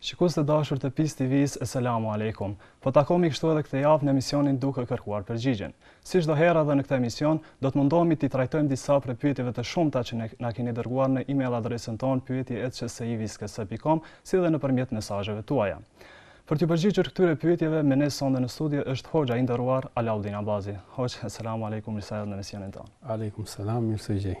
Shikues të dashur të Pis TV-s, Eselamu Alejkum. Po takohemi kështu edhe këtë javë në emisionin Duke kërkuar përgjigjen. Si çdo herë edhe në këtë emision, do të mundohemi t'i trajtojmë disa prej pyetjeve të shumta që na keni dërguar në email adresën tonë pyetje@csivisks.com, si dhe nëpërmjet mesazheve tuaja. Për t'ju përgjigjur këtyre pyetjeve, me ne sonde në studio është hoxha i nderuar Alaudin Abazi. Hoxhë, Eselamu Alejkum, mirë se erdhët në emisionin tonë. Alejkum selam, mirë se ju gjej.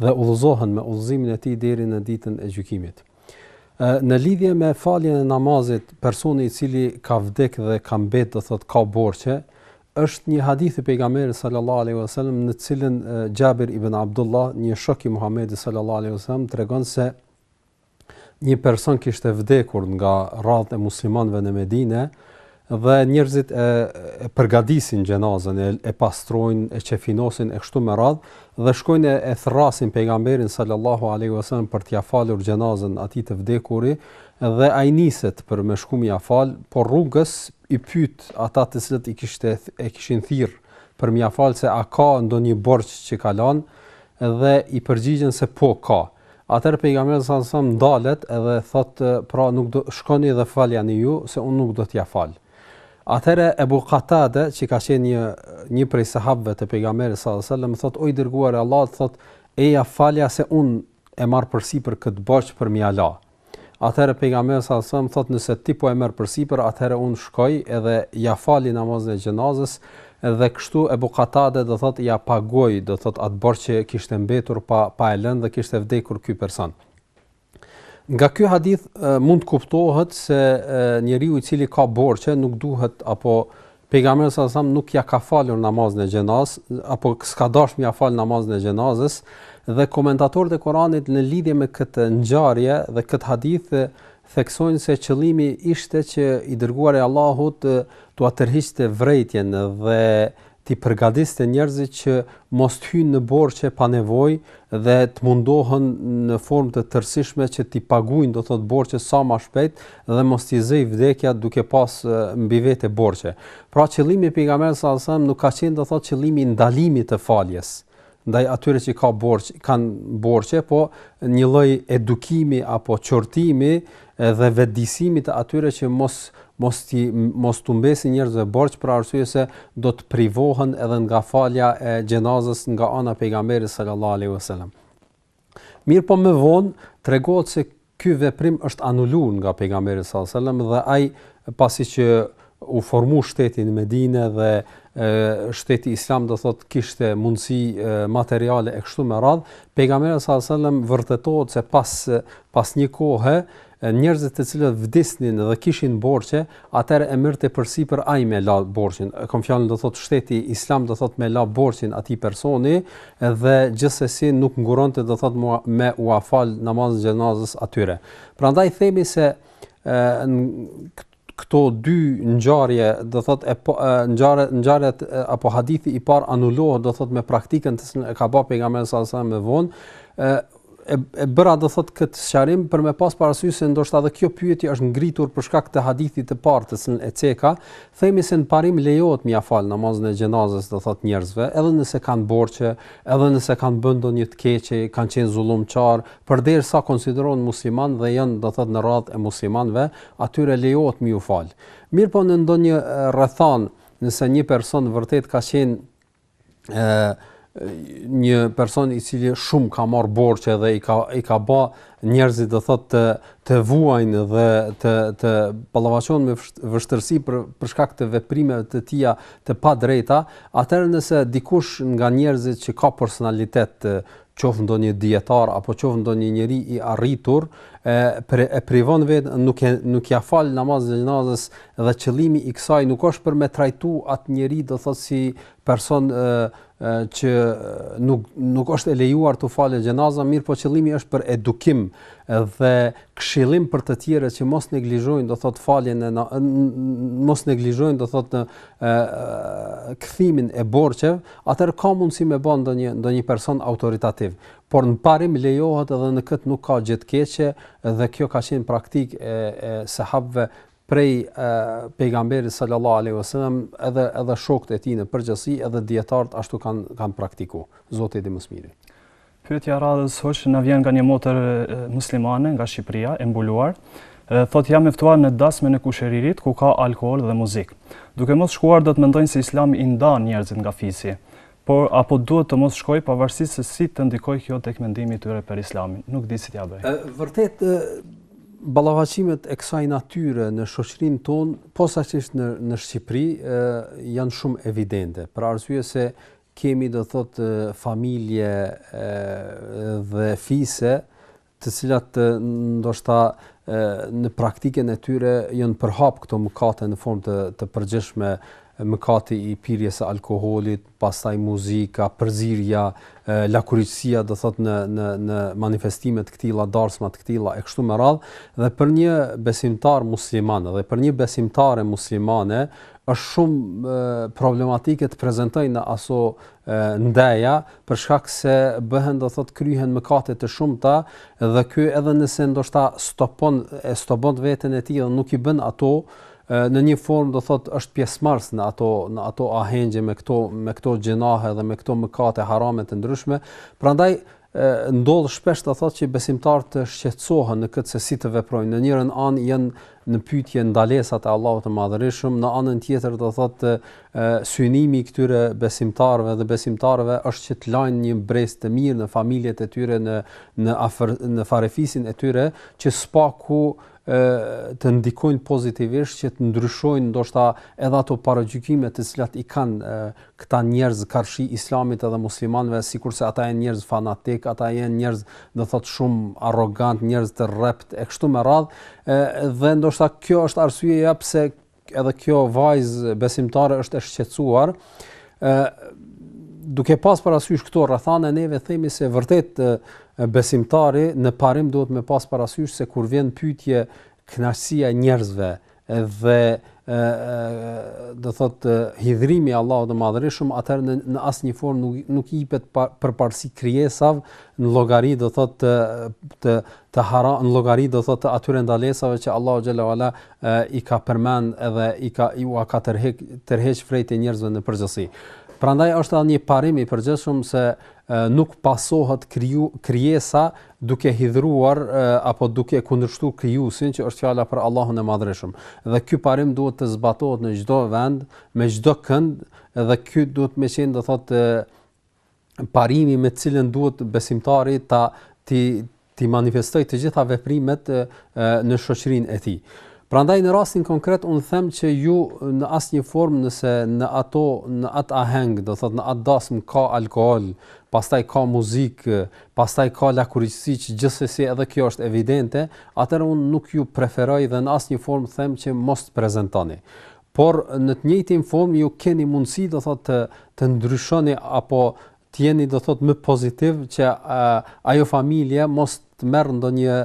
dhe udhëzohen me udhëzimin e tij deri në ditën e gjykimit. Në lidhje me faljen e namazit, personi i cili ka vdek dhe ka mbet, do thotë ka borxhe, është një hadith i pejgamberit sallallahu alaihi wasallam në të cilën Xhabir ibn Abdullah, një shok i Muhamedit sallallahu alaihi wasallam tregon se një person kishte vdekur nga radhët e muslimanëve në Medine dhe njerëzit e, e përgatisin xhenazën, e, e pastrojnë, e qefinosin e kështu me radhë dhe shkojnë e, e thrrasin pejgamberin sallallahu alaihi wasallam për t'ia falur xhenazën atij të vdekuri dhe ai niset për me shku m'ia fal, por rrugës i pyet ata të cilët i kishte e kishin thirr për m'ia fal se a ka ndonjë borxh që ka lënë dhe i përgjigjen se po ka. Atëherë pejgamberi sallallahu alejhi wasallam ndalet edhe thotë pra nuk do shkoni dhe faljani ju se unë nuk do t'ja fal. Atëherë Ebu Katade, që ka qenë një një prej sahabëve të pejgamberit sallallahu alejhi wasallam thotë o i dërguar i Allahut thotë eja falja se unë e marr përsipër këtë borxh për m'ia la. Atëherë Pejgamberi sallallahu alejhi ve sellem thotë nëse ti po e merr përsipër atëherë unë shkoj edhe ja fali namazin e xhenazës dhe kështu Ebu Katade do thotë ja pagoi do thotë atë borxh që kishte mbetur pa pa e lënë dhe kishte vdekur ky person. Nga ky hadith mund të kuptohet se njeriu i cili ka borxhe nuk duhet apo Pejgamberi sallallahu alajhi wasallam nuk ia ka falur namazin e xhenazës, apo s'ka dashur m'ia fal namazin e xhenazës dhe komentatorët e Kuranit, në lidhje me këtë ngjarje dhe këtë hadith theksojnë se qëllimi ishte që i dërguari i Allahut t'ua tërhiqte vërejtjen dhe t'i përgatiste njerëzit që mos të hyjnë në borxhe pa nevojë dhe të mundohen në formë të tërësishme që t'i paguajnë do thot borxhet sa më shpejt dhe mos t'i zëjë vdekja duke pas mbi vete borxhe. Pra qëllimi i pejgamberit sallallahu alajhi wasallam nuk ka qenë do thotë qëllimi i ndalimit të faljes ndaj atyre që ka borxh, kanë borxhe, po një lloj edukimi apo qortimi dhe vetëdijësimi të atyre që mos mos t'i mos t'u mbesin njerëzve borxh për arsye se do të privohen edhe nga falja e xhenazës nga ana e pejgamberit sallallahu alajhi wasallam. Mirëpo më vonë tregohet se ky veprim është anuluar nga pejgamberi sallallahu alajhi wasallam dhe ai pasi që u formu shteti në Medinë dhe shteti islam do thotë kishte mundësi materiale e kështu me radh, pejgamberi sallallahu alajhi wasallam vërtetohet se pas pas një kohe Njerëzit të cilët vdisnin dhe kishin borxhe, atëherë e merrte përsipër ai me la borxhin. Kam fjalën do thotë shteti islam do thotë me la borxhin atij personi dhe gjithsesi nuk nguronte do thotë me ua fal namazin e xhenazës atyre. Prandaj themi se ë këto dy ngjarje, do thot e po, ngjarjet ngjarjet apo hadithi i parë anulohet do thot me praktikën që e ka bë pejgamberi sa sa më vonë, ë e, e bëra do thot kët sqarim për me pas parasysh se ndoshta edhe kjo pyetje është ngritur për shkak të hadithit të parë që e ceka, themi se në parim lejohet me ia fal namazin e xhenazës do thot njerëzve, edhe nëse kanë borxhe, edhe nëse kanë bën ndonjë të keqe, kanë qenë zullumçar, përderisa konsiderohen musliman dhe janë do thot në radhë e muslimanëve, atyre lejohet me ju fal. Mirëpo në ndonjë rrethanë, nëse një person vërtet ka qenë ë një person i cili shumë ka marr borxhe dhe i ka i ka bë njerëzit do thotë të të vuajnë dhe të të ballafaqohen me vështirësi për për shkak të veprimeve të tija të padrejta, atëherë nëse dikush nga njerëzit që ka personalitet qoftë ndonjë dijetar apo qoftë ndonjë njeri i arritur e pre, e privon vetë nuk e nuk ia fal namazin e xhenazës dhe qëllimi i kësaj nuk është për me trajtu atë njeri do thotë si person e, e, që nuk nuk është e lejuar t'u falet xhenaza mirëpo qëllimi është për edukim dhe këshillim për të tjerët që mos neglizhojnë do thotë faljen e mos neglizhojnë do thotë kthimin e borxheve atëherë ka mundësi me ba ndonjë, ndonjë person autoritativ. Por në parim lejohet edhe në këtë nuk ka gjë të keqe dhe kjo ka qenë praktikë e, e sahabëve prej e, pejgamberit sallallahu alaihi wasallam edhe edhe shokët e tij në përgjithësi edhe dietarët ashtu kanë kanë praktiku. Zoti e di më së miri. Pyetja e radhës hoxh na vjen nga një motër muslimane nga Shqipëria e mbuluar. Thotë jam e ftuar në dasmën e kushëririt ku ka alkool dhe muzikë. Duke mos shkuar do të mendojnë se Islami i ndan njerëzit nga fisi. Por apo duhet të mos shkoj pavarësisht se si të ndikojë kjo tek mendimi i tyre për Islamin. Nuk di si t'ia bëj. Vërtet ballafaqimet e kësaj natyre në shoqërinë tonë, posaçërisht në në Shqipëri, janë shumë evidente, për arsye se Kemi do thotë familje dhe fise të cilat ndoshta në praktikën e tyre janë përhap këto mëkate në formë të të përgjithshme mëkati i pirjes së alkoolit, pastaj muzika, përzierja, lakuriqësia do thot në në në manifestime të këtilla, darsma të këtilla e kështu me radhë, dhe për një besimtar musliman dhe për një besimtare muslimane është shumë problematike të prezantojë në aso ndeja për shkak se bëhen do thot kryhen mëkate të shumta dhe ky edhe nëse ndoshta stopon e stopon veten e tij dhe nuk i bën ato në një formë do thot është pjesëmarrës në ato në ato ahengje me këto me këto gjynahe dhe me këto mëkate harame të ndryshme prandaj Ndodh shpesh do thotë që besimtarët të shqetësohen në këtë se si të veprojnë. Në njërën anë janë në pyetje ndalesat e Allahut të Madhërishëm, në anën tjetër do thotë synimi i këtyre besimtarëve dhe besimtareve është që të lajnë një mbresë të mirë në familjet e tyre në në afër në farefisin e tyre që së paku të ndikojnë pozitivisht që të ndryshojnë ndoshta edhe ato paragjykime të cilat i kanë Këta njerëz karshi islamit edhe muslimanve sikurse ata janë njerëz fanatik ata janë njerëz do thot shumë arrogant njerëz të rreptë e kështu me radhë dhe ndoshta kjo është arsyeja pse edhe kjo vajzë besimtare është e shqetësuar ë duke pas parasysh këto rrethana neve themi se vërtet besimtari në parim duhet me pas parasysh se kur vjen në pyetje kënaqësia e njerëzve dhe do thot hidhrimi i Allahut të Madhërishëm atëherë në, në asnjë formë nuk nuk i jepet përparësi krijesave në llogari do thot të të të hara në llogari do thot të atyre ndalesave që Allahu xhelle ue ala i ka përmend edhe i ka i ua ka tërheq tërheq vërejtje njerëzve në përgjithësi. Prandaj është edhe një parim i përgjithshëm se nuk pasohet kriju, krijesa duke hidhruar apo duke kundërshtuar krijuesin që është fjala për Allahun e Madhërishëm. Dhe ky parim duhet të zbatohet në çdo vend, me çdo kënd dhe ky duhet me qenë do thotë parimi me të cilën duhet besimtari ta ti t'i manifestojë të gjitha veprimet në shoqërinë e tij. Prandaj në rastin konkret un them që ju në asnjë formë nëse në ato në atë aheng, do thot në atë dasmë ka alkool, pastaj ka muzikë, pastaj ka lakuriqësi që gjithsesi edhe kjo është evidente, atëherë un nuk ju preferoj dhe në asnjë formë them që mos të prezantoni. Por në të njëjtën formë ju keni mundësi do thot të të ndryshoni apo të jeni do thotë më pozitiv që ajo familje mos të merr ndonjë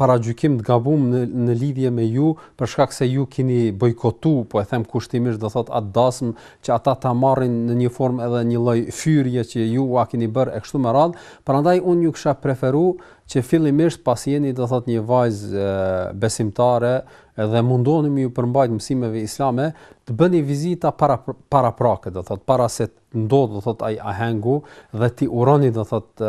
paragjykim të gabum në në lidhje me ju për shkak se ju keni bojkotu, po e them kushtimisht do thotë atë dasmë që ata ta marrin në një formë edhe një lloj fyerje që ju ua keni bërë e kështu me radhë, prandaj unë ju kisha preferu që fillimisht pasi jeni do thotë një vajzë besimtare dhe mundohuni me ju përmbajt mësimeve islame, të bëni vizita para paraprake, do thotë para se të ndodh do thot ai ahengu dhe t'i uroni do thot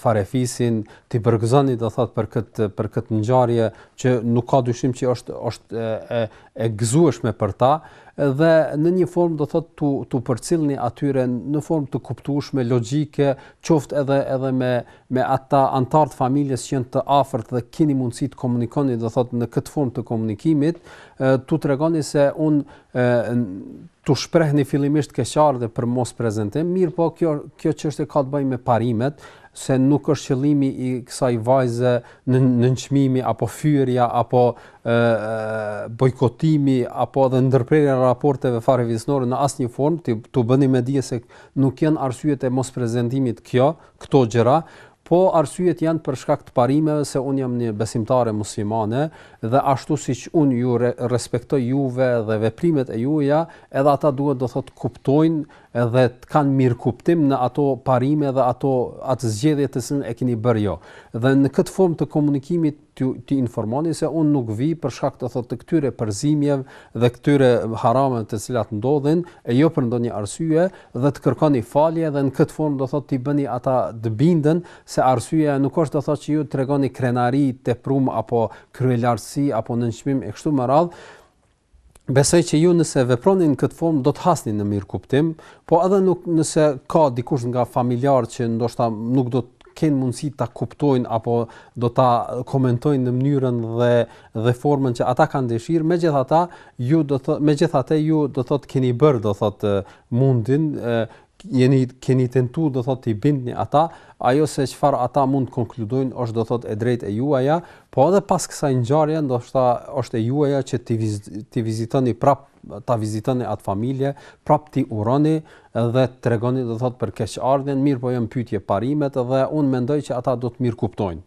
farefisin t'i përgëzoni do thot për kët për kët ngjarje që nuk ka dyshim që është është e e gëzueshme për ta dhe në një formë do thot t'u t'u përcillni atyre në formë të kuptueshme logjike qoftë edhe edhe me me ata anëtar të familjes që janë të afërt dhe keni mundësi të komunikoni do thot në këtë formë të komunikimit t'u tregoni se unë t'u shprehni fillimisht keqardhje për mosprezentim, mirëpo kjo kjo çështje ka të bëjë me parimet, se nuk është qëllimi i kësaj vajze në nënçmimi apo fyerja apo ë bojkotimi apo edhe ndërprerja e raporteve farefisnore në asnjë formë ti t'u bëni me dije se nuk janë arsyet e mosprezentimit kjo këto gjëra, po arsyet janë për shkak të parimeve se unë jam një besimtare muslimane dhe ashtu siç unë ju respektoj juve dhe veprimet e juaja, edhe ata duhet do thotë të kuptojnë edhe të kanë mirëkuptim në ato parime dhe ato atë zgjedhje të cilën e keni bërë ju. Dhe në këtë formë të komunikimit t'ju t'i informoni se unë nuk vij për shkak do thotë të këtyre përzimjev dhe këtyre harameve të cilat ndodhin e jo për ndonjë arsye dhe të kërkoni falje dhe në këtë formë do thotë t'i bëni ata të binden se arsyeja nuk është do thotë që ju tregoni krenari, teprum apo kryelartësi apo nënçmim e kështu me radhë Besoj që ju nëse veproni në këtë formë do të hasni në mirëkuptim, po edhe nuk nëse ka dikush nga familjarët që ndoshta nuk do të kenë mundësi ta kuptojnë apo do ta komentojnë në mënyrën dhe dhe formën që ata kanë dëshirë, megjithatë ju do të megjithatë ju do thotë keni bërë do thotë mundin e, jeni keni tentu do thotë t'i bindni ata, ajo se çfarë ata mund të konkludojnë është do thotë e drejtë e juaja, po edhe pas kësaj ngjarje ndoshta është e juaja që t'i t'i vizitoni prap ta vizitoni atë familje, prap t'i uroni dhe t'tregoni do thotë për keqardhjen, mirëpo janë n'pyetje parimet dhe unë mendoj që ata do të mirëkuptojnë.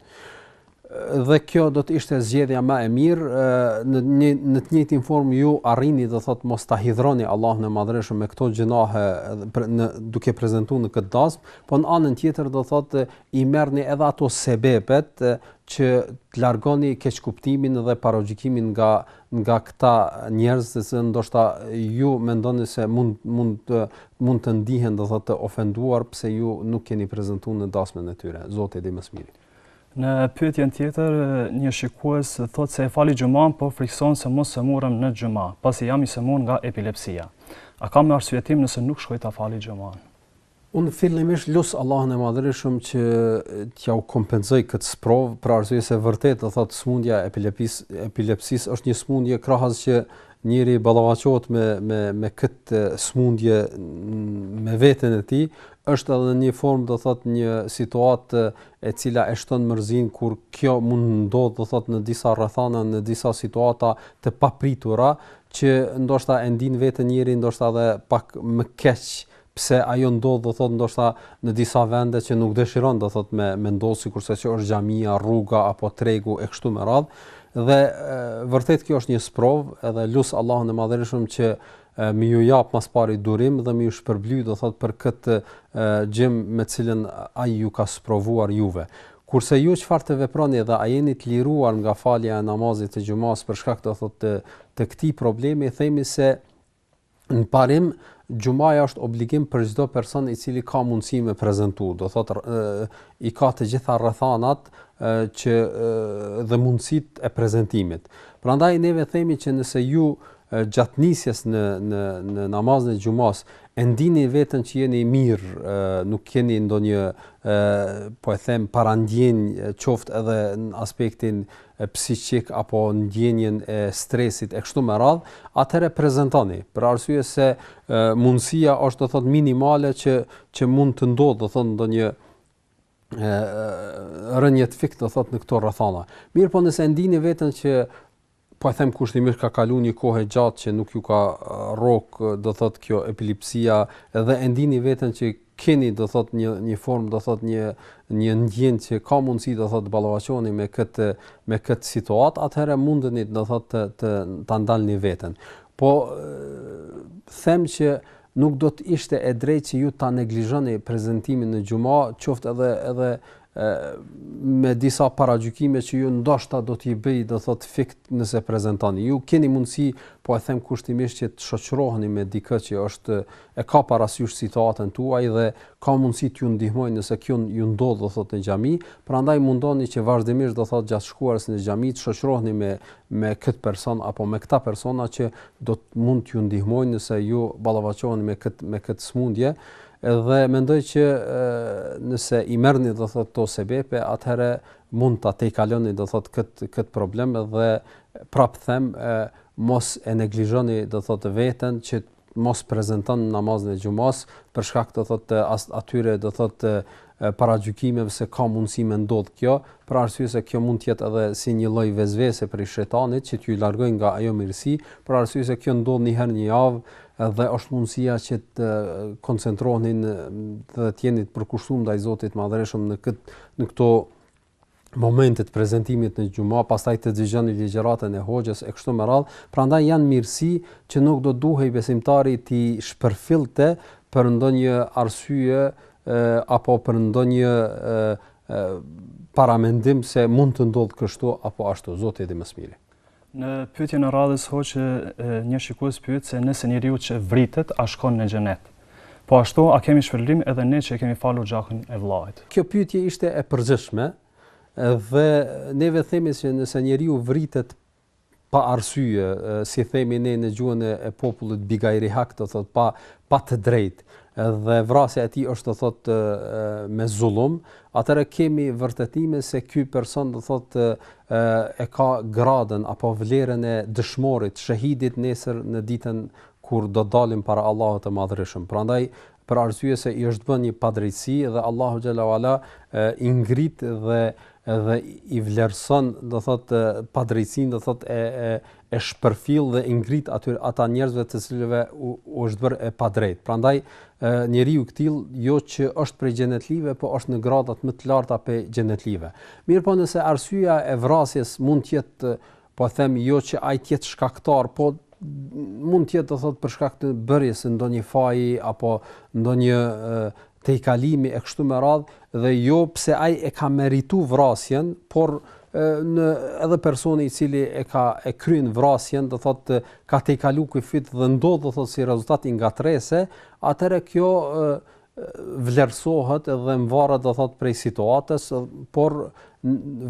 dhe kjo do të ishte zgjedhja më e mirë në një në të njëjtën formë ju arrini do thot mos ta hidhroni Allahun e Madhreshëm me këto gjynahe në duke prezentu në këtë dasm, po në anën tjetër do thot i merrni edhe ato sebebet që të largoni keqkuptimin dhe paragjykimin nga nga këta njerëz se se ndoshta ju mendoni se mund mund të mund të ndihen do thot të ofenduar pse ju nuk keni prezentu në dasmën e tyre. Zoti di më së miri. Në pyetjen tjetër, një shikues thotë se e fali xhumanë, por frikësohen se mos sëmurem në xhuma, pasi jam i sëmurë nga epilepsia. A kam arsyetim nëse nuk shkoj ta fali xhumanë? Unë fillimisht lus Allahun e Madhërishëm që t'ja u kompensojë këtë sprovë, për arsye se vërtet do thotë smundja e epilepsis, epilepsis është një smundje krahas që njeri ballafaqohet me, me, me këtë smundje me veten e tij, Është edhe në një formë, do thotë, një situatë e cila e shton mërzinë kur kjo mund të ndodhë, do thotë, në disa rrethana, në disa situata të papritura, që ndoshta e ndin veten njeri ndoshta edhe pak më keq nëse ajo ndodh do thot ndoshta në disa vende që nuk dëshiron do thot me me ndodh sikurse që është xhamia, rruga apo tregu e kështu me radhë dhe e, vërtet kjo është një sprovë edhe lus Allahun e madhërishëm që me ju jap ma s'pari durim dhe me ju shpërbly do thot për kët gjim me cilën ai ju ka sprovuar juve kurse ju çfarë të veproni dhe a jeni të liruar nga falja e namazit të xhumas për shkak do thot të të këtij problemi themi se në parim xhumaja është obligim për çdo person i cili ka mundësi me prezantu do thot i ka të gjitha rrethanat që dhe mundësitë e prezantimit prandaj neve themi që nëse ju gjatë nisjes në në në namazin e xhumasë e ndini veten që jeni mirë, nuk keni ndonjë po e them parandjenjë qoftë edhe në aspektin psikik apo ndjenjën e stresit e kështu me radhë, atëherë prezantoni, për arsye se mundësia është do thot minimale që që mund të ndodhë do thot ndonjë rënje të fikët do thot në këto rrethana. Mirpo nëse e ndini veten që po e them kushtimisht ka kalu një kohë e gjatë që nuk ju ka rrok, do thot kjo epilepsia dhe e ndini veten që keni do thot një një formë do thot një një ndjenjë që ka mundësi do thot të ballafaqoheni me këtë me këtë situatë, atëherë mundeni do thot të të ta ndalni veten. Po them që nuk do të ishte e drejtë që ju ta neglizhoni prezantimin në xhuma, qoftë edhe edhe me disa paragjykime që ju ndoshta do t'ju bjerë, do thot fikët nëse prezantoni. Ju keni mundësi, po e them kushtimisht që të shoqëroheni me dikë që është e ka parasysh situatën tuaj dhe ka mundësi t'ju ndihmojë nëse kjo ju ndodh, do thot në xhami, prandaj mundohuni që vazhdimisht do thot gjatë shkuarjes në xhami të shoqëroheni me me këtë person apo me këta persona që do të mund t'ju ndihmojnë nëse ju ballafaqoheni me këtë me këtë smundje Dhe mendoj që nëse i merrni do thot kto sebepe atëherë mund ta tejkaloni do thot kët kët problem dhe prap them e, mos e neglizhoni do thot veten që mos prezanton namazin e xhumas për shkak do thot të atyre do thot paragjykimeve se ka mundësi me ndodhë kjo, për arsye se kjo mund të jetë edhe si një lloj vesvese prej shejtanit që t'ju largojë nga ajo mirësi, për arsye se kjo ndodh një herë në javë dhe është mundësia që të koncentroheni në dhe të jeni të përkushtuar ndaj Zotit të Madhërishëm në këtë në këto momente të prezantimit në xhuma, pastaj të dëgjoni ligjëratën e hoxhës e kështu me radh, prandaj janë mirësi që nuk do duhej besimtari t'i shpërfillte për ndonjë arsye apo për ndonjë paramendim se mund të ndodhë kështu apo ashtu, Zoti e di më së miri. Në pyetjen e radhës hoxhë një shikues pyet se nëse njeriu që vritet a shkon në xhenet. Po ashtu a kemi shpërblim edhe ne që e kemi falur gjakun e vëllait. Kjo pyetje ishte e përgjithshme dhe neve themi se nëse njeriu vritet pa arsye, si themi ne në gjuhën e popullit bigajri hak do thot pa pa të drejtë dhe vrasja e tij është do thot me zullum, atëherë kemi vërtetime se ky person do thot e ka gradën apo vlerën e dëshmorit, shehidit nesër në ditën kur do të dalim para Allahut të Madhërishëm. Prandaj për arsye se i është bën një padrejtësi dhe Allahu xhel-le ve ala i ngrit dhe dhe i vlerëson do thot padrejtësinë do thot e e e shpërfill dhe i ngrit atyre ata njerëzve të cilëve u është bërë e padrejtë. Prandaj njeriu i këtill jo që është prej xhenetlive, po është në gradat më të larta prej xhenetlive. Mirpo nëse arsyeja e vrasjes mund të jetë po them jo që ai të jetë shkaktar, po mund të jetë do thot për shkak të bërjes së ndonjë faji apo ndonjë tejkalimi e kështu me radhë dhe jo pse ai e ka meritu vrasjen, por në edhe personi i cili e ka e kryen vrasjen, do thotë ka tejkalu kufijt dhe ndodh do thotë si rezultat i ngatrresës, atëherë kjo vlerësohet edhe mvarret do thotë prej situatës, por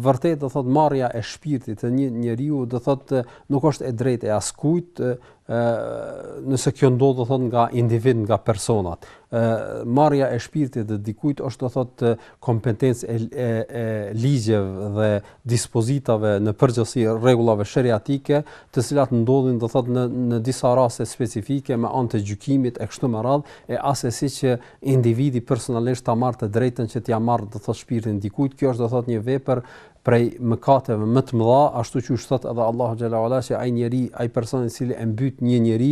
vërtet do thotë marrja e shpirtit të një njeriu do thotë nuk është e drejtë e askujt, ë nëse kjo ndodh do thot nga individ nga personat ë marrja e shpirtit të dikujt është do thot kompetencë e, e, e ligjeve dhe dispozitave në përgjithësi rregullave sheriatike të cilat ndodhin do thot në në disa raste specifike me anë të gjykimit e kështu me radh e asesi që individi personalisht ta marr të drejtën që t'ia marr do thot shpirtin dikujt kjo është do thot një vepër prej mëkateve më të mëdha, ashtu siç thot edhe Allahu xhel-le ve ala se ai njeri, ai person i cili e mbyt një njeri,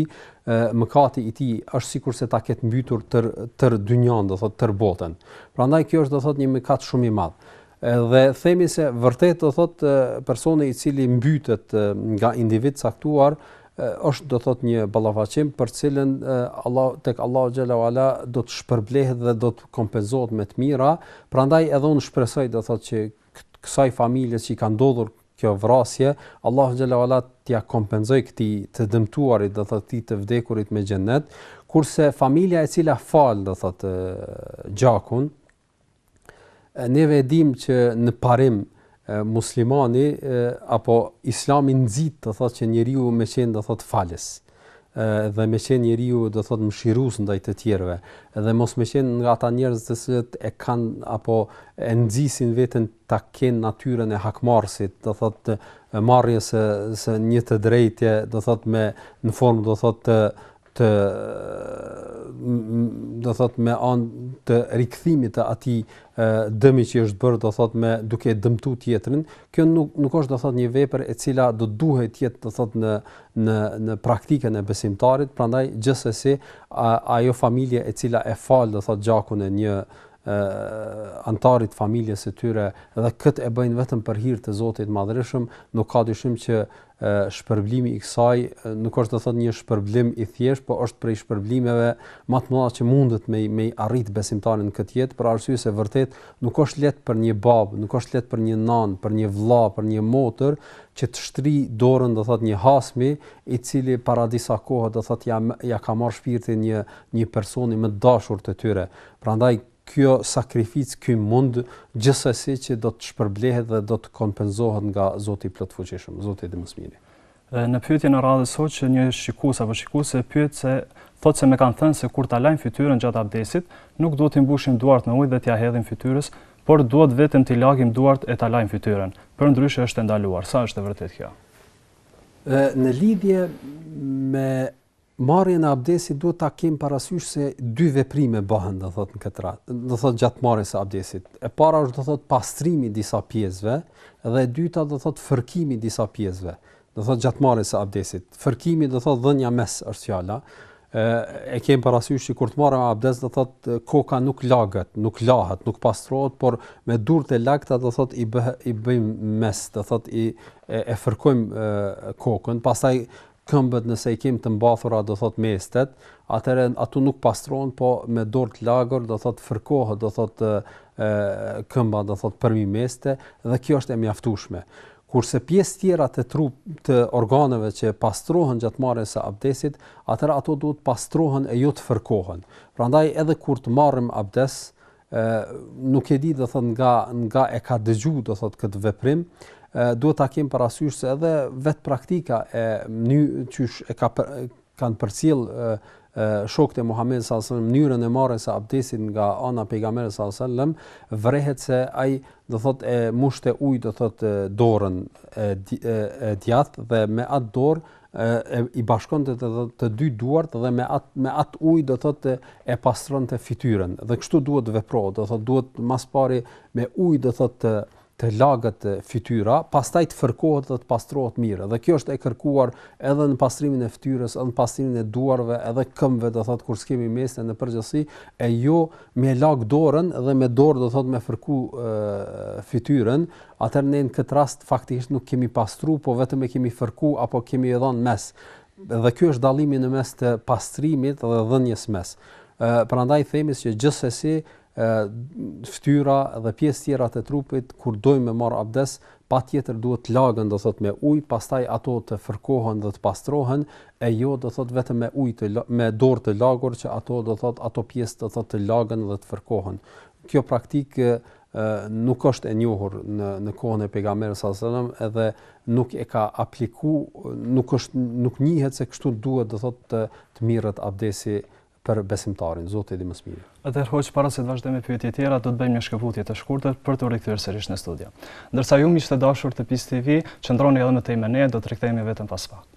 mëkati i tij është sikurse ta ketë mbytur tër tër dynjan, do thot tër botën. Prandaj kjo është do thot një mëkat shumë i madh. Edhe themi se vërtet do thot personi i cili mbytet nga individ të caktuar, është do thotë një ballafaqim për të cilën tek Allahu xhele ue ala do të shpërblehet dhe do të kompenzohet me të mira, prandaj edhe unë shpresoj do thotë që kësaj familje që i ka ndodhur kjo vrasje, Allahu xhele ue ala t'ia kompenzojë këtij të dëmtuarit do thotë këtij të vdekurit me xhennet, kurse familja e cila fal do thotë gjakun Neve e dimë që në parim muslimani apo islami nxit do thotë që njeriu me qenë do thotë falës dhe me qenë njeriu do thotë mëshirues ndaj të tjerëve dhe mos me qenë nga ata njerëz të cilët e kanë apo e nxisin veten ta kenë natyrën e hakmarrësit do thotë marrjes së një të drejtje do thotë me në formë do thotë të do thot me anë të rikthimit të atij dëmi që është bërë do thot me duke e dëmtu tjetrin kjo nuk nuk është do thot një vepër e cila do duhet të jetë do thot në në në praktikën e besimtarit prandaj gjithsesi ajo familje e cila e fal do thot gjakun e një anëtarit të familjes së tyre dhe këtë e bëjnë vetëm për hir të Zotit të madhërishëm nuk ka dyshim që Shpërblimi i kësaj nuk është do thotë një shpërblim i thjeshtë, por është prej shpërblimeve më të mëdha që mundet me i arrit besimtari në këtë jetë, për arsye se vërtet nuk është lehtë për një babë, nuk është lehtë për një nanë, për një vëlla, për një motër që të shtri dorën do thotë një hasmi i cili para disa kohë do thotë ja ja ka marrë shpirtin një një personi më të dashur të tyre. Prandaj Kjo sakrificë, ky mund, gjithsesi që do të shpërblehet dhe do të kompenzohet nga Zoti i Plotfuqishëm, Zoti e di më së miri. Në pyetjen e radhës thotë që një shikues apo shikuese pyet se thotë se më kanë thënë se kur ta lajmë fytyrën gjatë abdesit, nuk duhet t'i mbushim duart me ujë dhe t'ia hedhim fytyrës, por duhet vetëm t'i lagim duart e ta lajmë fytyrën. Përndryshe është e ndaluar. Sa është e vërtetë kjo? Në lidhje me Marrjen e abdesit duhet ta kemi parasysh se dy veprime bëhen, do thotë në këtë rast, do thotë gjatë marrjes së abdesit. E para është do thotë pastrimi i disa pjesëve dhe e dyta do thotë fërkimi i disa pjesëve. Do thotë gjatë marrjes së abdesit. Fërkimi do thotë dhënia mes'h është fjala. E, e kemi parasysh se kur të marrim abdes do thotë koka nuk laget, nuk lahet, nuk pastrohet, por me durt e lagta do thotë i bëj i bëjmë mes'h, do thotë i e, e fërkojmë kokën, pastaj këmbët nëse i kemi të mbathura do thot mestet, atëherë ato nuk pastrohen, po me dorë të lagur do thot fërkohet do thot e, këmba do thot përmi meste dhe kjo është e mjaftueshme. Kurse pjesë tjera të trup të organeve që pastrohen gjatë marrjes së abdesit, atëherë ato duhet të pastrohen e jo të fërkohen. Prandaj edhe kur të marrim abdes, ë nuk e di do thot nga nga e ka dëgju do thot kët veprim ë duhet ta kem parasysh se edhe vet praktika e mënyrës qysh e ka kanë përcjell shokët e Muhamedit sallallahu alajhi wasallam mënyrën e marrjes së abdesit nga ana pejgamberit sallallahu alajhi wasallam vërehet se ai do thot e mushte ujë do thot dorën e, e, e djathtë dhe me atë dorë i bashkonte do thotë të dy duart dhe me atë me atë ujë do thotë e pastronte fytyrën dhe kështu duhet të veprohet do thotë duhet më së pari me ujë do thotë të të laget fytyra, pastaj të fërkohet dhe të pastrohet mirë. Dhe kjo është e kërkuar edhe në pastrimin e fytyrës, edhe në pastrimin e duarve, edhe këmbëve, do thotë kur s'kemi meste në përgjithësi, e jo me lagë dorën dhe me dorë do thotë me fërku fytyrën, atëherë ne në këtë rast faktikisht nuk kemi pastru, po vetëm e kemi fërku apo kemi dhënë mes'h. Dhe ky është dallimi në mes të pastrimit dhe dhënies mes'h. Ë prandaj themi se gjithsesi ë fytyra dhe pjesët tjera të trupit kur dojmë me marr abdes, patjetër duhet të lagen do thot me ujë, pastaj ato të fërkohen dhe të pastrohen, e jo do thot vetëm me ujë të me dorë të lagur që ato do thot ato pjesë do thot të lagen dhe të fërkohen. Kjo praktikë nuk është e njohur në në kohën e pejgamberit salallahu alejhi selam edhe nuk e ka apliku nuk është nuk njihet se kështu duhet do thotë të të merret abdesi për besimtarin zoti e di më së miri atëherë hoxhë para se të vazhdojmë me pyetjet tjera do të bëjmë një shkëputje të shkurtër për t'u rikthyer sërish në studio ndërsa ju miq të dashur të Peace TV qëndroni edhe më tej me ne do të rikthehemi vetëm pas pak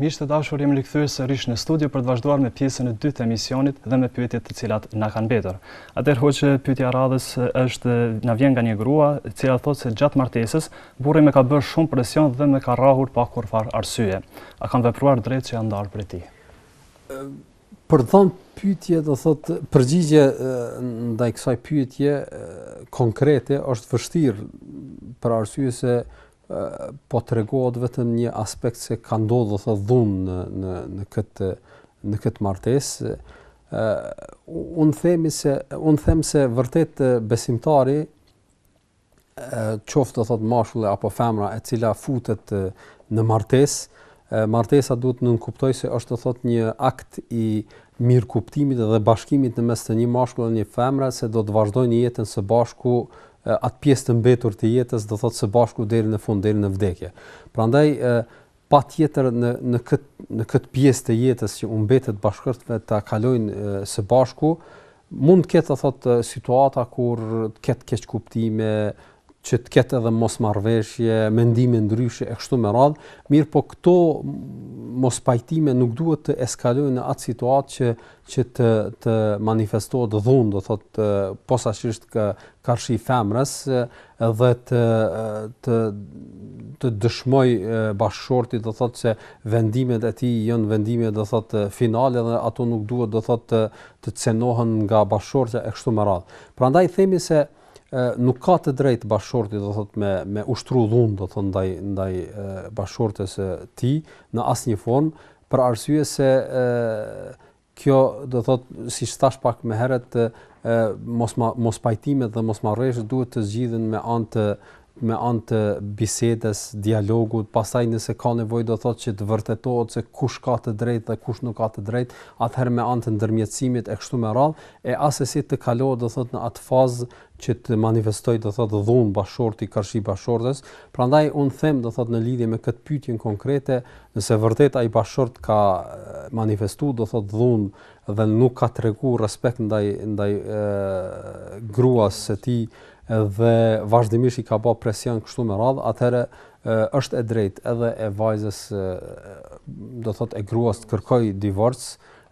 Miq të dashur, jemi rikthyer sërish në studio për të vazhduar me pjesën e dytë të emisionit dhe me pyetjet të cilat na kanë mbetur. Atëherë hoxhë, pyetja e radhës është na vjen nga një grua, e cila thotë se gjatë martesës burri më ka bërë shumë presion dhe më ka rrahur pa kurrfarë arsye. A kam vepruar drejt që jam ndarë prej tij? Për të dhënë pyetje, do thotë përgjigje ndaj kësaj pyetje konkrete është vështirë për arsye se po tregohet vetëm një aspekt se ka ndodhur do thotë dhunë në në në këtë në këtë martesë ë uh, un themi se un them se vërtet besimtari qoftë do thotë mashkull apo femra e cila futet në martesë, martesa duhet të nënkuptojë se është do thotë një akt i mirëkuptimit dhe bashkimit në mes të një mashkull dhe një femra se do të vazhdojnë jetën së bashku atë pjesë të mbetur të jetës, do thotë së bashku deri në fund, deri në vdekje. Prandaj patjetër në në këtë në këtë pjesë të jetës që u mbetet bashkëshortëve ta kalojnë së bashku, mund të ketë do thotë situata kur të ketë keqkuptime, që të ketë edhe mosmarrëveshje, mendime ndryshe e kështu me radhë, mirëpo këto mospajtime nuk duhet të eskalojnë në atë situatë që që të të manifestohet dhunë, do thotë posaçërisht kë karshi femrës dhe të të të dëshmojë bashkëshorti do thotë se vendimet e tij janë vendime do thotë finale dhe ato nuk duhet do thotë të të cenohen nga bashkëshortja e kështu me radhë. Prandaj themi se nuk ka të drejtë bashkëshorti do thot me me ushtru dhunë do thot ndaj ndaj bashkëshortes së tij në asnjë formë Për arsye se kjo do thotë siç thashë pak më herët mos ma, mospajtimet dhe mosmarrëveshjet duhet të zgjidhen me anë të me anë të bisedës, dialogut, pastaj nëse ka nevojë do thotë që të vërtetohet se kush ka të drejtë dhe kush nuk ka të drejtë, atëherë me anë të ndërmjetësimit e kështu me radhë, e asesi të kalohet do thotë në atë fazë që të manifestojë do thot dhunë bashkëshorti karshi bashkëshortes prandaj un them do thot në lidhje me kët pyetjen konkrete nëse vërtet ai bashkëshort ka manifestu do thot dhunë dhe nuk ka tregu respekt ndaj ndaj e, gruas së tij dhe vazhdimisht i ka ba presion kështu me radhë atëherë është e drejtë edhe e vajzës do thot e gruas të kërkojë divorc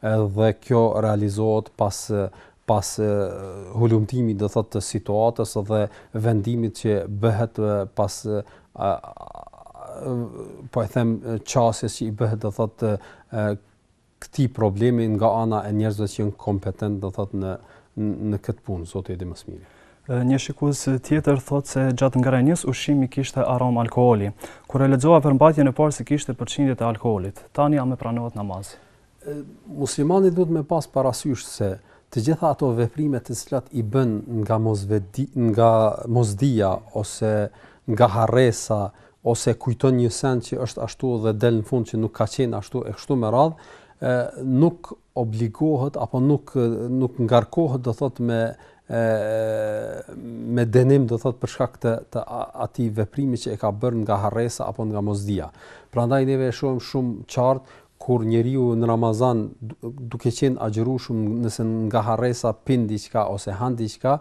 edhe kjo realizohet pas pas hulumtimit do thotë të situatës dhe vendimit që bëhet pas po e them qasjes që i bëhet do thotë këtij problemi nga ana e njerëzve që janë kompetent do thotë në në këtë punë Zoti e di më së miri. Një shikues tjetër thot se gjatë ngrënies, ushqimi kishte aromë alkoholi. Kur e lexova përmbajtjen e pashë se kishte përqindje të alkoholit. Tani a më pranohet namazi? muslimani duhet me pas parasysh se të gjitha ato veprime të cilat i bën nga mosvedi, nga mosdija ose nga harresa ose kujton një send që është ashtu dhe del në fund që nuk ka qenë ashtu e kështu me radhë, ë nuk obligohet apo nuk nuk ngarkohet do thot me ë me dënim do thot për shkak të të atij veprimi që e ka bërë nga harresa apo nga mosdija. Prandaj neve e shohim shumë qartë Kur njeriu në Ramazan duke qenë agjërueshëm nëse nga harresa pin diçka ose han diçka,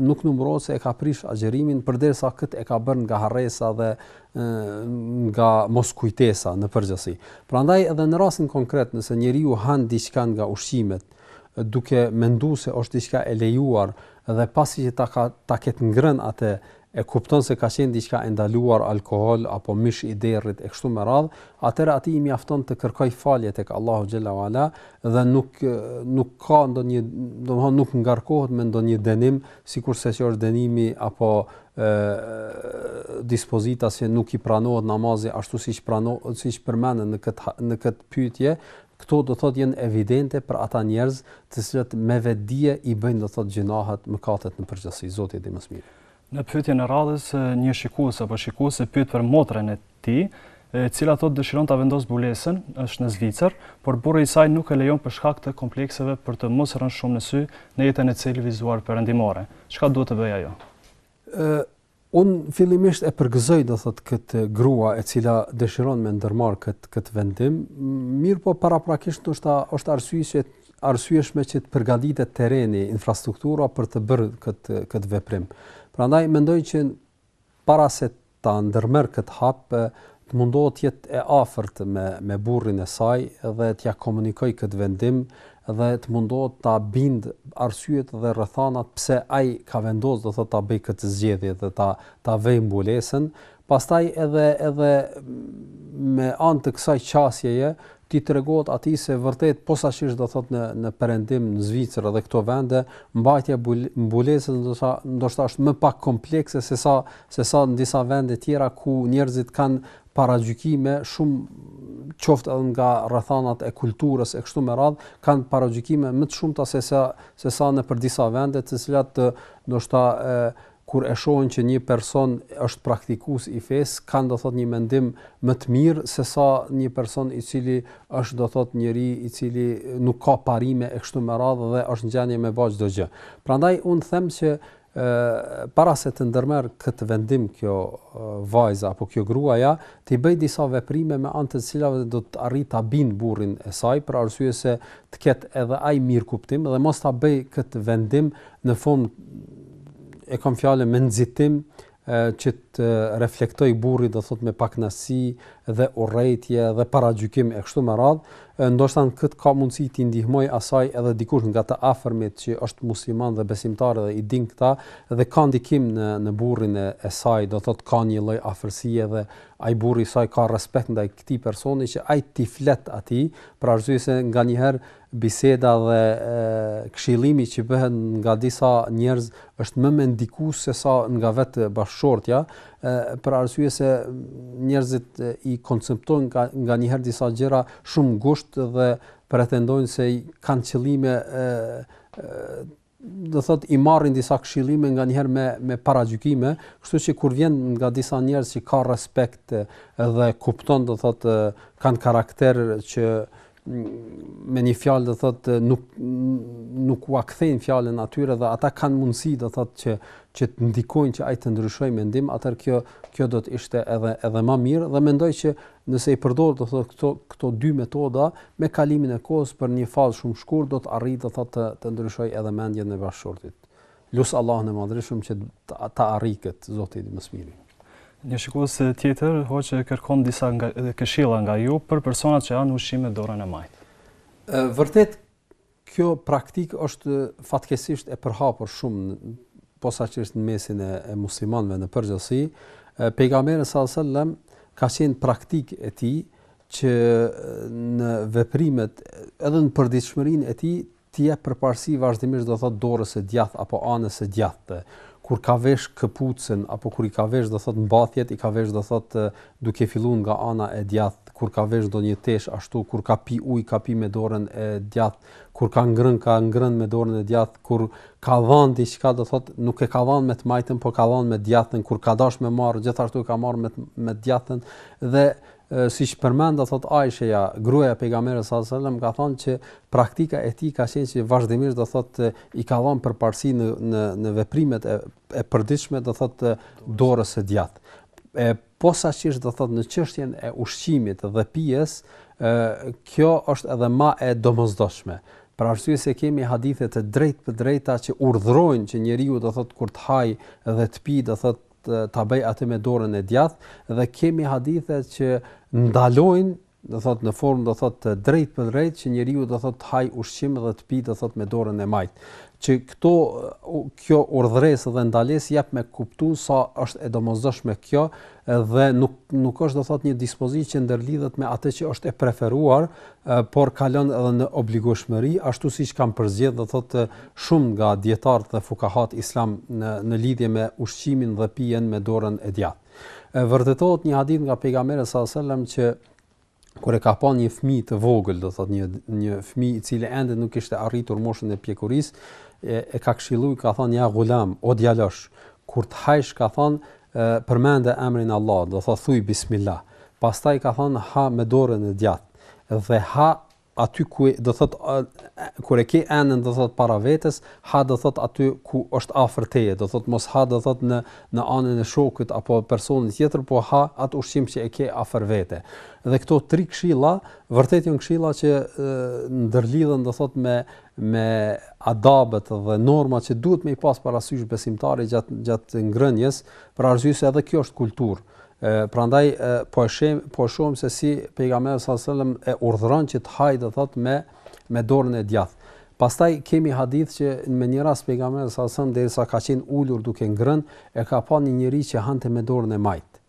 nuk numërohet se e ka prish agjërimin përderisa këtë e ka bërë nga harresa dhe nga moskujtesa në përgjithësi. Prandaj edhe në rastin konkret nëse njeriu han diçka nga ushqimet duke menduar se është diçka e lejuar dhe pasi që ta ka ta ketë ngrënë atë e kupton se ka qenë diçka e ndaluar, alkool apo mish i derrit e kështu me radhë, atëherë atij i mjafton të kërkojë falje tek Allahu xhelle ve ala dhe nuk nuk ka ndonjë, domthonë nuk ngarkohet me ndonjë dënim, sikurse që është dënimi apo ë dispozita se nuk i pranohet namazi ashtu siç pranohet, siç përmenden në këtë në këtë pyetje, këto do thotë janë evidente për ata njerëz të cilët me vetdije i bëjnë do thotë gjinahet mëkatet në përgjithësi zoti di më së miri Në pyetjen e radhës, një shikues apo shikuese pyet për motrën e tij, e cila thotë dëshiron ta vendosë mbulesën, është në Zvicër, por burri i saj nuk e lejon për shkak të komplekseve për të mos rënë shumë në sy në jetën e civilizuar perëndimore. Çka duhet të bëjë ajo? Ë Unë fillimisht e përgëzoj do thot këtë grua e cila dëshiron me ndërmarr këtë këtë vendim, mirëpo paraprakisht është arsyesh arsyeshme që të përgatitet terreni, infrastruktura për të bërë këtë këtë veprim. Prandaj mendoj që para se ta ndërmerr këtë hap, të mundohet të jetë e afërt me me burrin e saj dhe t'ia komunikojë këtë vendim dhe të mundohet ta bind arsyet dhe rrethanat pse ai ka vendosur do thotë ta bëj këtë zgjedhje dhe ta ta vëj mbulesën, Pastaj edhe edhe me anë të kësaj qasjeje t'i tregohet atij se vërtet posaçërisht do thot në në perëndim në Zvicër dhe këto vende mbajtja mbulesës ndoshta ndoshta është më pak komplekse se sa se sa në disa vende tjera ku njerëzit kanë paragjykime shumë qoftë edhe nga rrethanat e kulturës e kështu me radh kanë paragjykime më të shumta se sa se sa nëpër disa vende të cilat ndoshta kur e shohin që një person është praktikues i fesë, kanë do thotë një mendim më të mirë se sa një person i cili është do thotë njeri i cili nuk ka parime e kështu me radhë dhe është në gjendje me bë çdo gjë. Prandaj un them se para se të ndërmerr këtë vendim kjo vajza apo kjo gruaja t'i bëj disa veprime me anë të cilave do të arrij ta bind burrin e saj për arsye se të ketë edhe ai mirëkuptim dhe mos ta bëj këtë vendim Në fund e kam fjalën me nxitim që të reflektoj burri do thot me paknaqësi dhe urrejtje dhe paragjykim e kështu me radh, ndoshta në këtë ka mundësi t'i ndihmoj asaj edhe dikush nga të afërmit që është musliman dhe besimtar dhe i din këta dhe ka ndikim në në burrin e, e saj, do thot ka një lloj afërsie dhe ai burri i saj ka respekt ndaj këtij personi që ai t'i flet atij, për arsye se nganjëherë Biseda dhe këshillimi që bëhen nga disa njerëz është më me ndikim se sa nga vet bashkëshortja, për arsye se njerëzit i konceptojnë nga nganjëherë disa gjëra shumë ngushtë dhe pretendojnë se kanë qëllime do thot i marrin disa këshillime nganjëherë me me paragjykime, kështu që kur vjen nga disa njerëz që kanë respekt dhe kupton do thot kanë karakter që me një fjalë do thot nuk nuk ua kthejnë fjalën atyre dhe ata kanë mundësi do thot që që të ndikojnë që ai të ndryshojë mendim, atëherë kjo kjo do të ishte edhe edhe më mirë dhe mendoj që Nëse i përdor do thotë këto këto dy metoda, me kalimin e kohës për një fazë shumë të shkurtë do të arrijë do thotë të të ndryshojë edhe mendjen e bashkëshortit. Lus Allahun e Madhërishëm që ta arrijë këtë, Zoti i di më së miri. Një shikues tjetër hoxhë kërkon disa nga këshilla nga ju për personat që hanë ushqim me dorën e majtë. Vërtet Kjo praktikë është fatkeqësisht e përhapur shumë posaçërisht në mesin e muslimanëve në përgjithësi. Pejgamberi sallallahu alajhi wasallam ka qenë praktikë e tij që në veprimet edhe në përditshmërinë e tij t'i jep përparësi vazhdimisht do thot dorës së djathtë apo anës së djathtë kur ka vesh këpucën apo kur i ka vesh do thot mbathjet i ka vesh do thot duke fillu nga ana e djathtë, kur ka vesh ndonjë teshë ashtu, kur ka pi ujë ka pi me dorën e djathtë, kur ka ngrënë ka ngrënë me dorën e djathtë, kur ka dhanë diçka do thot nuk e ka dhanë me të majtën por ka dhanë me të djathtën, kur ka dashë me marrë gjithashtu e ka marrë me me të djathtën dhe siç përmend do thot Aisheja, gruaja e pejgamberit sallallahu alajhi wasallam ka thënë që praktika e tij ka qenë që vazhdimisht do thot i ka dhënë përparësi në në në veprimet e e përditshme do thot dorës së djathtë. e posaçërisht do thotë në çështjen e ushqimit dhe pijes, ë kjo është edhe më e domosdoshme. Për arsye se kemi hadithe të drejtpërdrejta që urdhërojnë që njeriu do thotë kur të haj dhe të pi do thotë ta bëj atë me dorën e djathtë dhe kemi hadithe që ndalojnë do thot në formë do thot të drejtpërdrejt që njeriu do thot të haj ushqim dhe të pi do thot me dorën e majt që këto kjo urdhëresë dhe ndalesë jep me kuptu sa është e domosdoshme kjo dhe nuk nuk është do thot një dispozitë që ndërlidhet me atë që është e preferuar por kalon edhe në obligueshmëri ashtu siç kanë përzgjedh do thot shumë nga dijetarët dhe fukahat islam në në lidhje me ushqimin dhe pijen me dorën e djathtë E vërtetohet një hadith nga pejgamberi sallallahu alajhi wasallam që kur e ka pa një fëmijë të vogël, do thotë një një fëmijë i cili ende nuk kishte arritur moshën e pjekurisë, e, e ka këshillu, ka thënë ja gulam, o djalosh, kur të hajsh ka thënë përmende emrin e Allahut, do thotë thuj bismillah. Pastaj ka thënë ha me dorën e djathtë dhe ha aty ku do thotë kur e ke enën do thotë para vetes ha do thotë aty ku është afër teje do thotë mos ha do thotë në në anën e shokut apo personit tjetër po ha atë ushqim që e ke afër vete dhe këto tri këshilla vërtet janë këshilla që ndërlidhen do thotë me me adabet dhe normat që duhet me i pas parasysh besimtari gjatë gjatë ngrënies për arsye se edhe kjo është kulturë Prandaj po e shem, po shohim se si pejgamberi sallallahu alajhi wasallam e urdhëron që të hajë, do thot me me dorën e djathtë. Pastaj kemi hadith që në një rast pejgamberi sallallahu alajhi wasallam derisa ka qenë ulur duke ngrën, e ka pa një njeri që hante me dorën e majtë.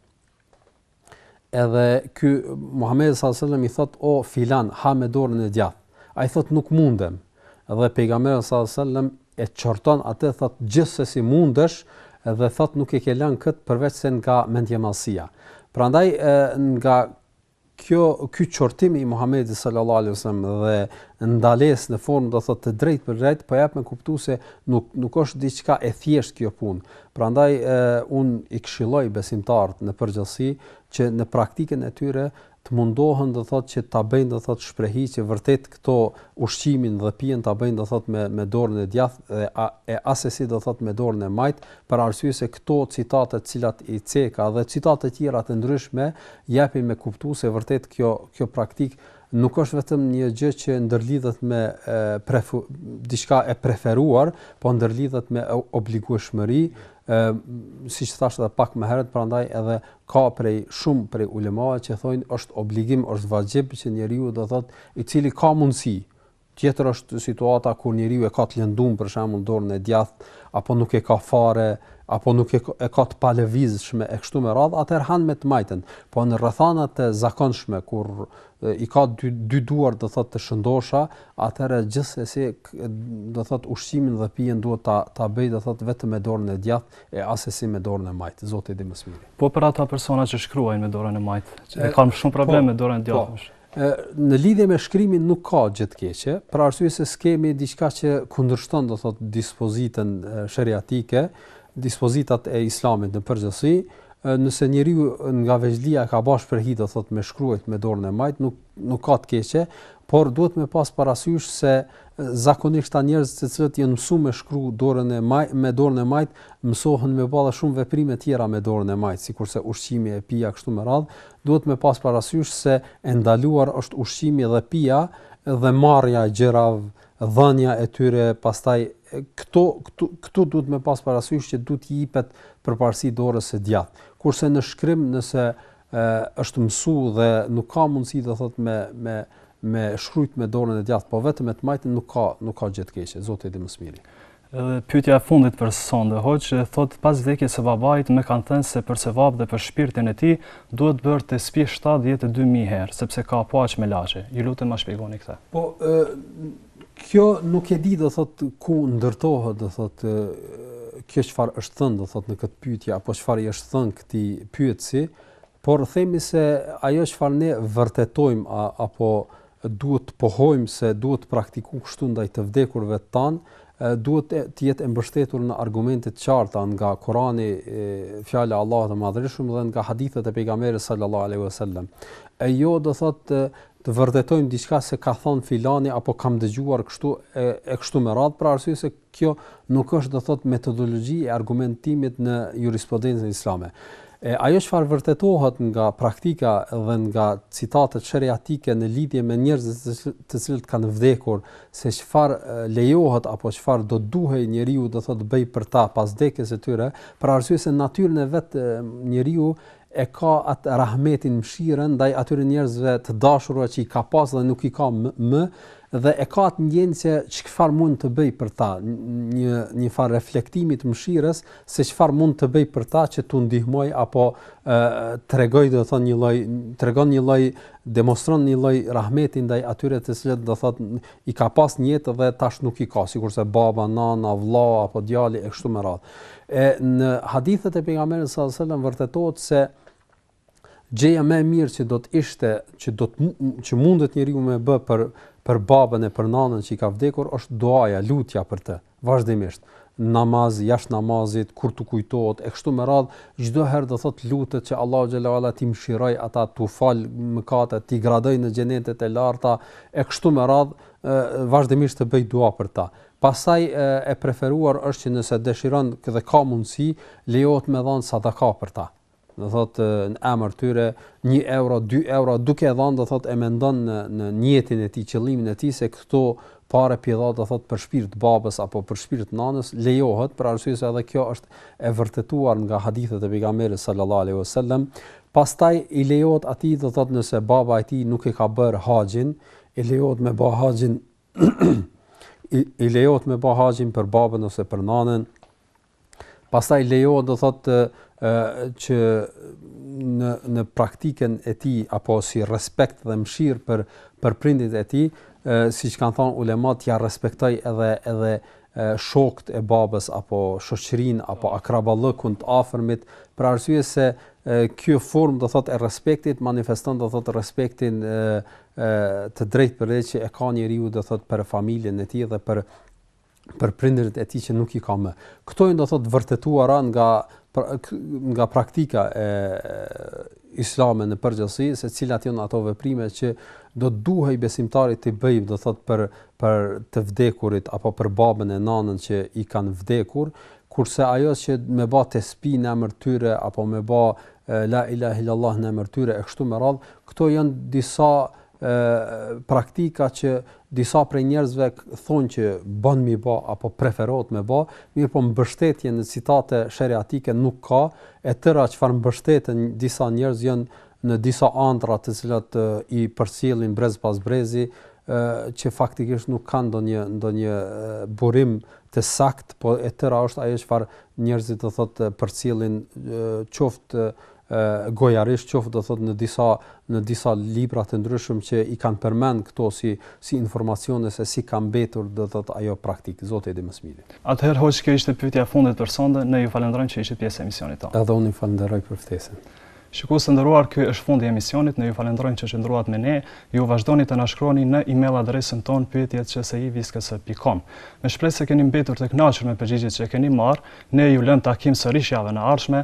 Edhe ky Muhamedi sallallahu alajhi wasallam i thot o filan ha me dorën e djathtë. Ai thot nuk mundem. dhe pejgamberi sallallahu alejhi ve sellem e qorton atë thot gjithsesi mundesh dhe thot nuk e ke lënë kët përveç se nga mendjemadhësia. Prandaj nga kjo ky qortim i Muhamedit sallallahu alejhi ve sellem dhe ndalesë në formë do thot të drejtpërdrejtë po jep me kuptu se nuk nuk është diçka e thjeshtë kjo punë. Prandaj un i këshilloj besimtarët në përgjithësi që në praktikën e tyre të mundohen do thotë që ta bëjnë do thotë shprehi që vërtet këto ushqimin dhe pijen ta bëjnë do thotë me me dorën e djathtë dhe a, e assesi do thotë me dorën e majtë për arsye se këto citate të cilat i ceka dhe citate të tjera të ndryshme japin me kuptu se vërtet kjo kjo praktikë nuk është vetëm një gjë që ndërlidhet me diçka e preferuar, po ndërlidhet me obligueshmëri Ë siç thash edhe pak më herët, prandaj edhe ka prej shumë prej ulemave që thojnë është obligim, është vaxhib që njeriu do thotë i cili ka mundësi. Tjetër është situata kur njeriu e ka të lëndume për shembull dorën e djathtë apo nuk e ka fare apo nuk e ka të palëvizshme e kështu me radhë, atëherë han me të majtën. Po në rrethana të zakonshme kur i ka dy dy duar do thot të shëndosha atëherë gjithsesi do thot ushqimin dhe pijen duhet ta ta bëj do thot vetëm me dorën e djathtë e assesi me dorën e majtë zoti di më së miri po për ata persona që shkruajnë me dorën e majtë që e kanë shumë problem po, me dorën e po. djathtë po. Në lidhje me shkrimin nuk ka gjë të keqe, për arsye se s'kemi diçka që kundërshton do thot dispozitën sheriatike, dispozitat e Islamit në përgjithësi, Nëse njeriu nga vegjëlia e ka ba shprehi, do thotë me shkruajt me dorën e majtë, nuk nuk ka të keqe, por duhet me pas parasysh se zakonisht këta njerëzit të cilët janë mësu me shkru dorën e maj, me dorën e majtë, mësohen me ba edhe shumë veprime tjera me dorën e majtë, sikurse ushqimi e pija kështu me radhë, duhet me pas parasysh se e ndaluar është ushqimi dhe pija dhe marrja e gjërave, dhënia e tyre, pastaj këto këtu këtu duhet me pas parasysh që duhet i jepet përparësi dorës së djathtë. Kurse në shkrim nëse ë është mësu dhe nuk ka mundësi do thot me me me shkrujt me dorën e djathtë, po vetëm me të majtën nuk ka nuk ka gjë të keqe, Zoti i di më së miri. Edhe pyetja e fundit për sonde, hoxhë thot pas vdekjes së babait më kanë thënë se për sevap dhe për shpirtin e tij duhet bërë tespih 72 mijë herë, sepse ka po aq melaqe. Ju lutem ma shpjegoni këtë. Po ë Kjo nuk e di do thot ku ndërtohet do thot kjo çfarë është thënë do thot në këtë pyetje apo çfarë i është thënë këtij pyetësi, por themi se ajo çfarë ne vërtetojmë a, apo duhet të pohojmë se duhet të praktikojmë kështu ndaj të vdekurve tanë, duhet të jetë e mbështetur në argumente të qarta nga Kurani, fjala e Allahut të Madhërishëm dhe nga hadithet e pejgamberit sallallahu alaihi wasallam. E jo do thotë të vërtetojmë diçka se ka thanë filani apo kam dëgjuar kështu e, e kështu me radhë për arsye se kjo nuk është do thot metodologji e argumentimit në jurisprudencën islame. E ajo çfarë vërtetohet nga praktika dhe nga citatet sheriatike në lidhje me njerëzit të cilët kanë vdekur, se çfarë lejohet apo çfarë do duhej njeriu do thot bëjë për ta pas vdekjes së tyre, për arsye se n'natyrën e vet njeriu e ka atë rahmetin mëshirën ndaj atyre njerëzve të dashur që i ka pas dhe nuk i ka më dhe e ka atë ndjenjë se çfarë mund të bëjë për ta, një njëfarë reflektimi të mëshirës se çfarë mund të bëjë për ta që t'u ndihmojë apo ë tregojë do të thonë një lloj tregon një lloj demonstron një lloj rahmeti ndaj atyre të cilët do thotë i ka pas n'jetë dhe tash nuk i ka, sikurse baba, nana, vëllau apo djali e kështu me radhë. E në hadithet e pejgamberit sallallahu alajhi wasallam vërtetohet se gjëja më e mirë që do të ishte, që do të që mundet njeriu me bë për për babën e për nanën që i ka vdekur është duaja, lutja për të. vazhdimisht, namaz, jashtë namazit, kur t'u kujtohet, e kështu me radhë, çdo herë do thotë lutet që Allahu xhelle ue ala t'i mëshirojë ata, t'u falë mëkatet, t'i gradojë në xhenetet e larta, e kështu me radhë, vazhdimisht të bëjë dua për ta. Pastaj e preferuar është që nëse dëshiron dhe ka mundësi, lejohet me dhanë sadaka për ta. do thotë në emër tyre 1 euro, 2 euro, duke e dhënë do thotë e mendon në në nijetin e tij, qëllimin e tij se këto pare po i dha do thotë për shpirt babës apo për shpirt nanës lejohet për arsye se edhe kjo është e vërtetuar nga hadithet e pejgamberit sallallahu alaihi wasallam pastaj i lejohet atij do thotë nëse baba i tij nuk e ka bër haxhin i lejohet me bë haxhin i, i lejohet me bë haxhin për babën ose për nanën Pastaj lejohet do thotë të ë që në në praktikën e tij apo si respekt dhe mëshirë për për prindit e tij, siç kanë thënë ulemat, t'ia respektojë edhe edhe shokët e babës apo shoqërinë apo akraballëkun të afërmit, për arsye se kjo formë do thotë e respektit manifeston do thotë respektin e e të drejtpërdrejtë që e ka njeriu do thotë për familjen e tij dhe për për prindërit e tij që nuk i ka më. Këto janë do thotë vërtetuara nga pra, nga praktika islame në përgjithësi se cilat janë ato veprime që do të duhej besimtari t'i bëjë do thot për për të vdekurit apo për babën e nanën që i kanë vdekur kurse ajo që me ba tespih në emër tyre apo me ba la ilaha illallah në emër tyre e kështu me radhë këto janë disa praktika që disa prej njerëzve thonë që ban m'i ba apo preferohet me ba, mirëpo mbështetje në citate sheriatike nuk ka, e tëra çfarë mbështeten disa njerëz janë në disa andra të cilat i përcjellin brez pas brezi, që faktikisht nuk kanë ndonjë ndonjë burim të saktë, po e tëra është ajo çfarë njerëzit do thotë përcjellin qoftë gojarisht qoftë do thotë në disa në disa libra të ndryshëm që i kanë përmend këto si si informacione se si ka mbetur do thotë ajo praktikë zoti e di më së miri. Atëherë hoxhë kjo ishte pyetja e fundit për sonte, ne ju falënderojmë që ishit pjesë e emisionit tonë. Edhe unë ju falënderoj për ftesën. Shikues të nderuar, ky është fundi i emisionit, ne ju falënderojmë që qëndruat me ne. Ju vazhdoni të na shkruani në email adresën tonë pyetjet@iviskës.com. Me shpresë se keni mbetur të kënaqur me përgjigjet që keni marrë, ne ju lëmë takim sërish javën e ardhshme.